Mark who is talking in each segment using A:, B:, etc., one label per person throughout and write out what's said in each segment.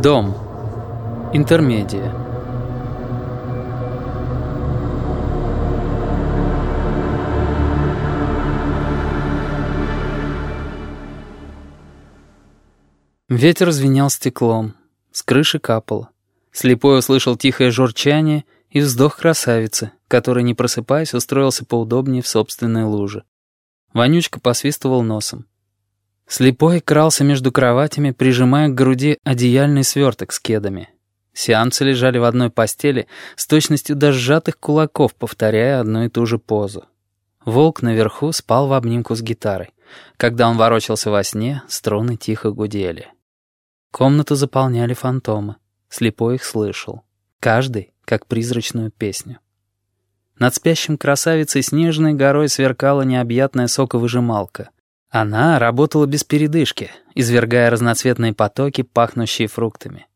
A: Дом. Интермедия. Ветер звенел стеклом, с крыши капало. Слепой услышал тихое журчание и вздох красавицы, который, не просыпаясь, устроился поудобнее в собственной луже. Вонючка посвистывал носом. Слепой крался между кроватями, прижимая к груди одеяльный сверток с кедами. Сеансы лежали в одной постели с точностью до сжатых кулаков, повторяя одну и ту же позу. Волк наверху спал в обнимку с гитарой. Когда он ворочался во сне, струны тихо гудели. Комнату заполняли фантомы. Слепой их слышал. Каждый, как призрачную песню. Над спящим красавицей снежной горой сверкала необъятная соковыжималка. Она работала без передышки, извергая разноцветные потоки, пахнущие фруктами.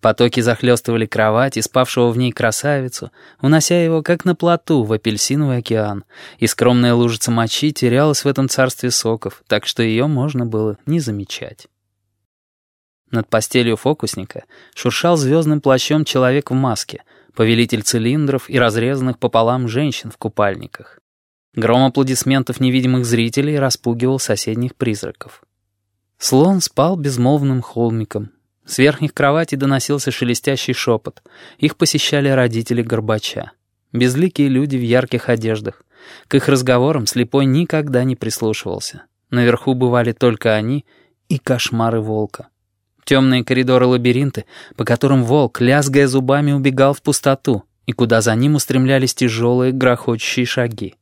A: Потоки захлестывали кровать и спавшего в ней красавицу, унося его, как на плоту, в апельсиновый океан, и скромная лужица мочи терялась в этом царстве соков, так что ее можно было не замечать. Над постелью фокусника шуршал звездным плащом человек в маске, повелитель цилиндров и разрезанных пополам женщин в купальниках. Гром аплодисментов невидимых зрителей распугивал соседних призраков. Слон спал безмолвным холмиком. С верхних кроватей доносился шелестящий шепот. Их посещали родители Горбача. Безликие люди в ярких одеждах. К их разговорам слепой никогда не прислушивался. Наверху бывали только они и кошмары волка. Темные коридоры-лабиринты, по которым волк, лязгая зубами, убегал в пустоту, и куда за ним устремлялись тяжелые грохочущие шаги.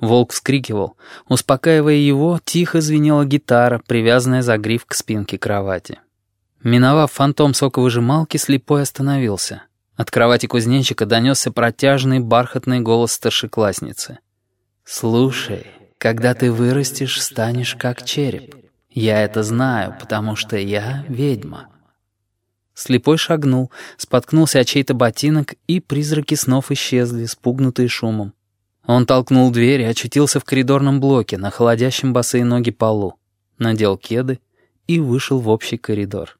A: Волк вскрикивал. Успокаивая его, тихо звенела гитара, привязанная за гриф к спинке кровати. Миновав фантом соковыжималки, слепой остановился. От кровати кузнечика донесся протяжный бархатный голос старшеклассницы. «Слушай, когда ты вырастешь, станешь как череп. Я это знаю, потому что я ведьма». Слепой шагнул, споткнулся о чей-то ботинок, и призраки снов исчезли, спугнутые шумом. Он толкнул дверь и очутился в коридорном блоке на холодящем босые ноги полу, надел кеды и вышел в общий коридор.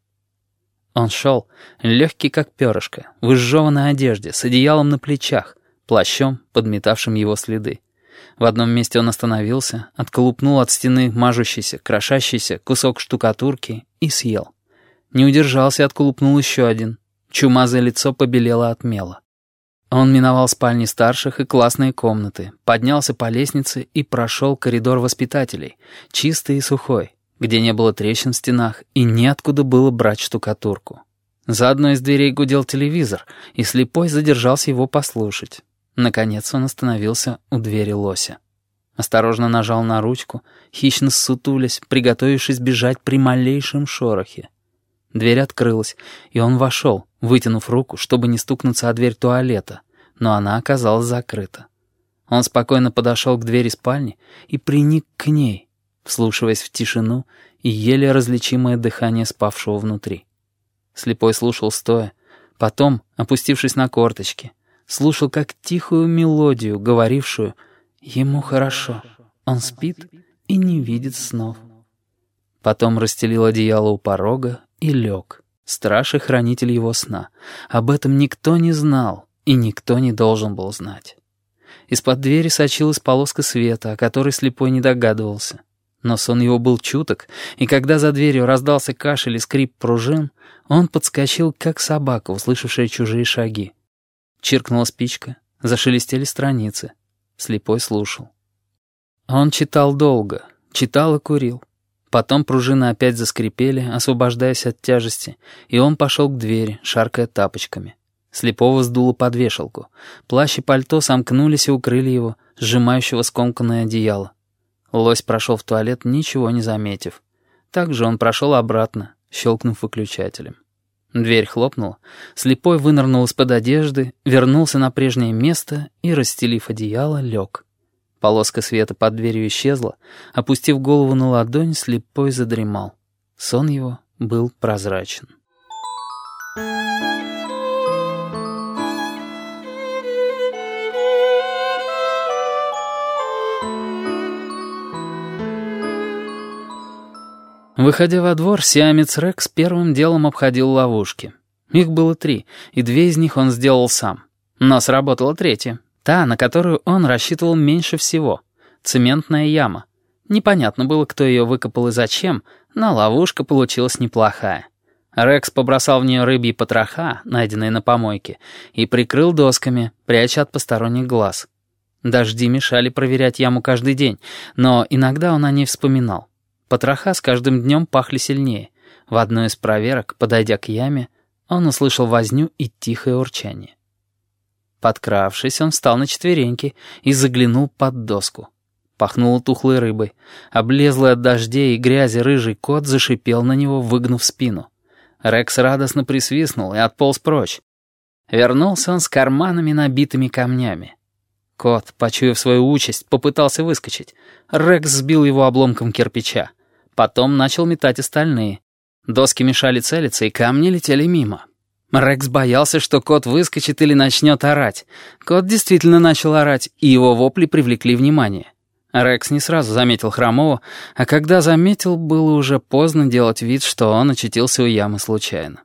A: Он шел, легкий как перышко, в изжеванной одежде, с одеялом на плечах, плащом, подметавшим его следы. В одном месте он остановился, отколупнул от стены мажущийся, крошащийся кусок штукатурки и съел. Не удержался и отколупнул еще один. Чумазое лицо побелело от мела. Он миновал спальни старших и классные комнаты, поднялся по лестнице и прошел коридор воспитателей, чистый и сухой, где не было трещин в стенах и неоткуда было брать штукатурку. За одной из дверей гудел телевизор, и слепой задержался его послушать. Наконец он остановился у двери лося. Осторожно нажал на ручку, хищно ссутулясь, приготовившись бежать при малейшем шорохе. Дверь открылась, и он вошел, вытянув руку, чтобы не стукнуться о дверь туалета, но она оказалась закрыта. Он спокойно подошел к двери спальни и приник к ней, вслушиваясь в тишину и еле различимое дыхание спавшего внутри. Слепой слушал стоя, потом, опустившись на корточки, слушал как тихую мелодию, говорившую «Ему хорошо, он спит и не видит снов». Потом расстелил одеяло у порога и лег, страж и хранитель его сна. Об этом никто не знал, и никто не должен был знать. Из-под двери сочилась полоска света, о которой слепой не догадывался. Но сон его был чуток, и когда за дверью раздался кашель и скрип пружин, он подскочил, как собака, услышавшая чужие шаги. Чиркнула спичка, зашелестели страницы. Слепой слушал. Он читал долго, читал и курил. Потом пружины опять заскрипели, освобождаясь от тяжести, и он пошел к двери, шаркая тапочками. Слепого сдуло под вешалку. Плащ и пальто сомкнулись и укрыли его, сжимающего скомканное одеяло. Лось прошел в туалет, ничего не заметив. Также он прошел обратно, щелкнув выключателем. Дверь хлопнула, слепой вынырнул из-под одежды, вернулся на прежнее место и, расстелив одеяло, лег. Полоска света под дверью исчезла. Опустив голову на ладонь, слепой задремал. Сон его был прозрачен. Выходя во двор, сиамец Рекс первым делом обходил ловушки. Их было три, и две из них он сделал сам. Но сработала третья, та, на которую он рассчитывал меньше всего. Цементная яма. Непонятно было, кто ее выкопал и зачем, но ловушка получилась неплохая. Рекс побросал в нее рыбьи потроха, найденные на помойке, и прикрыл досками, пряча от посторонних глаз. Дожди мешали проверять яму каждый день, но иногда он о ней вспоминал. Потроха с каждым днем пахли сильнее. В одной из проверок, подойдя к яме, он услышал возню и тихое урчание. Подкравшись, он встал на четвереньки и заглянул под доску. Пахнуло тухлой рыбой. Облезлый от дождей и грязи рыжий кот зашипел на него, выгнув спину. Рекс радостно присвистнул и отполз прочь. Вернулся он с карманами, набитыми камнями. Кот, почуяв свою участь, попытался выскочить. Рекс сбил его обломком кирпича. Потом начал метать остальные. Доски мешали целиться, и камни летели мимо. Рекс боялся, что кот выскочит или начнет орать. Кот действительно начал орать, и его вопли привлекли внимание. Рекс не сразу заметил Хромова, а когда заметил, было уже поздно делать вид, что он очутился у ямы случайно.